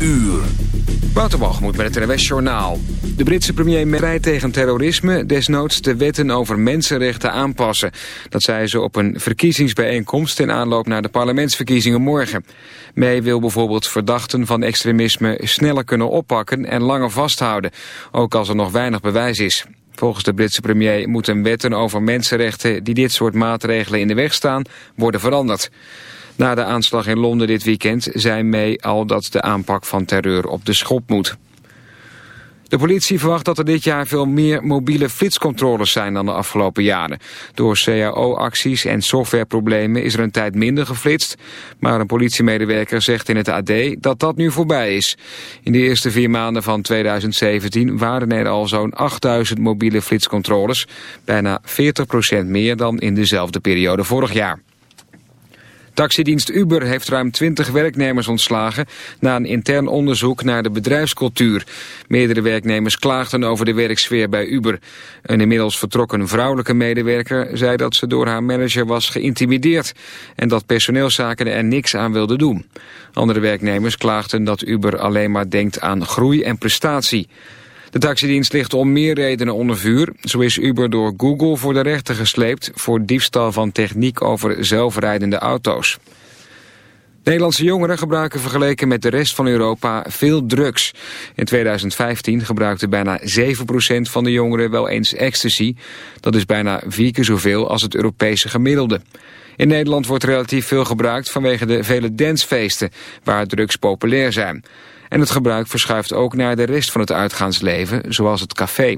Uur. Waterbalgemoed met het NWS Journaal. De Britse premier May tegen terrorisme desnoods de wetten over mensenrechten aanpassen. Dat zei ze op een verkiezingsbijeenkomst in aanloop naar de parlementsverkiezingen morgen. May wil bijvoorbeeld verdachten van extremisme sneller kunnen oppakken en langer vasthouden. Ook als er nog weinig bewijs is. Volgens de Britse premier moeten wetten over mensenrechten die dit soort maatregelen in de weg staan worden veranderd. Na de aanslag in Londen dit weekend zei May al dat de aanpak van terreur op de schop moet. De politie verwacht dat er dit jaar veel meer mobiele flitscontroles zijn dan de afgelopen jaren. Door CAO-acties en softwareproblemen is er een tijd minder geflitst. Maar een politiemedewerker zegt in het AD dat dat nu voorbij is. In de eerste vier maanden van 2017 waren er al zo'n 8000 mobiele flitscontroles. Bijna 40% meer dan in dezelfde periode vorig jaar. Taxidienst Uber heeft ruim 20 werknemers ontslagen... na een intern onderzoek naar de bedrijfscultuur. Meerdere werknemers klaagden over de werksfeer bij Uber. Een inmiddels vertrokken vrouwelijke medewerker zei dat ze door haar manager was geïntimideerd... en dat personeelszaken er niks aan wilde doen. Andere werknemers klaagden dat Uber alleen maar denkt aan groei en prestatie. De taxidienst ligt om meer redenen onder vuur. Zo is Uber door Google voor de rechter gesleept... voor diefstal van techniek over zelfrijdende auto's. Nederlandse jongeren gebruiken vergeleken met de rest van Europa veel drugs. In 2015 gebruikte bijna 7% van de jongeren wel eens ecstasy. Dat is bijna vier keer zoveel als het Europese gemiddelde. In Nederland wordt relatief veel gebruikt vanwege de vele dancefeesten... waar drugs populair zijn. En het gebruik verschuift ook naar de rest van het uitgaansleven, zoals het café.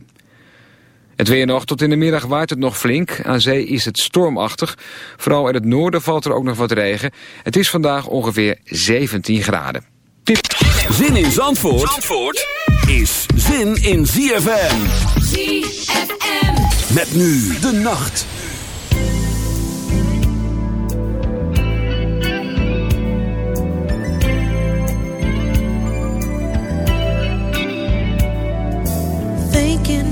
Het weer nog, tot in de middag waait het nog flink. Aan zee is het stormachtig. Vooral in het noorden valt er ook nog wat regen. Het is vandaag ongeveer 17 graden. Tip. Zin in Zandvoort, Zandvoort is zin in ZFM. ZFM. Met nu de nacht.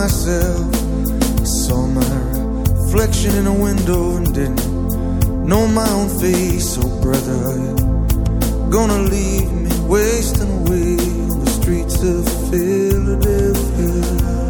myself. I saw my reflection in a window and didn't know my own face. Oh, brother, gonna leave me wasting away on the streets of Philadelphia?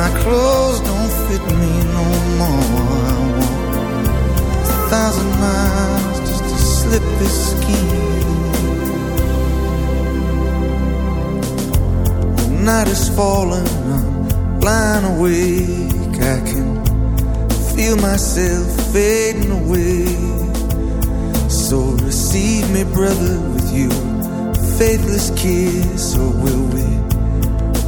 my clothes don't fit me no more. I want a thousand miles just to slip this key. The night is falling, I'm blind awake. I can feel myself fading away. So receive me, brother, with you, faithless kiss, or will we?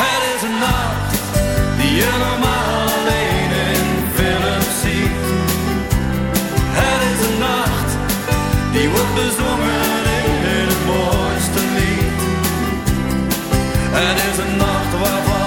Het is een nacht die je normaal alleen in film ziet. Het is een nacht die wordt bezongen in het mooiste lied. Het is een nacht waarvan.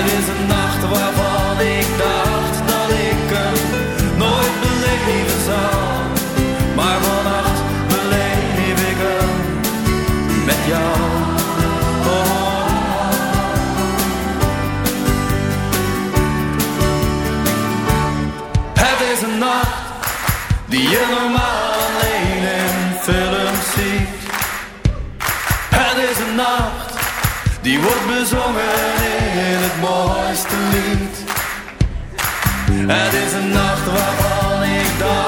Het is een nacht waarvan ik dacht dat ik hem nooit beleven zou. Maar vannacht beleef ik hem met jou. Oh. Het is een nacht die je normaal alleen in films ziet. Het is een nacht die wordt bezongen Het is een nacht waarvan ik dacht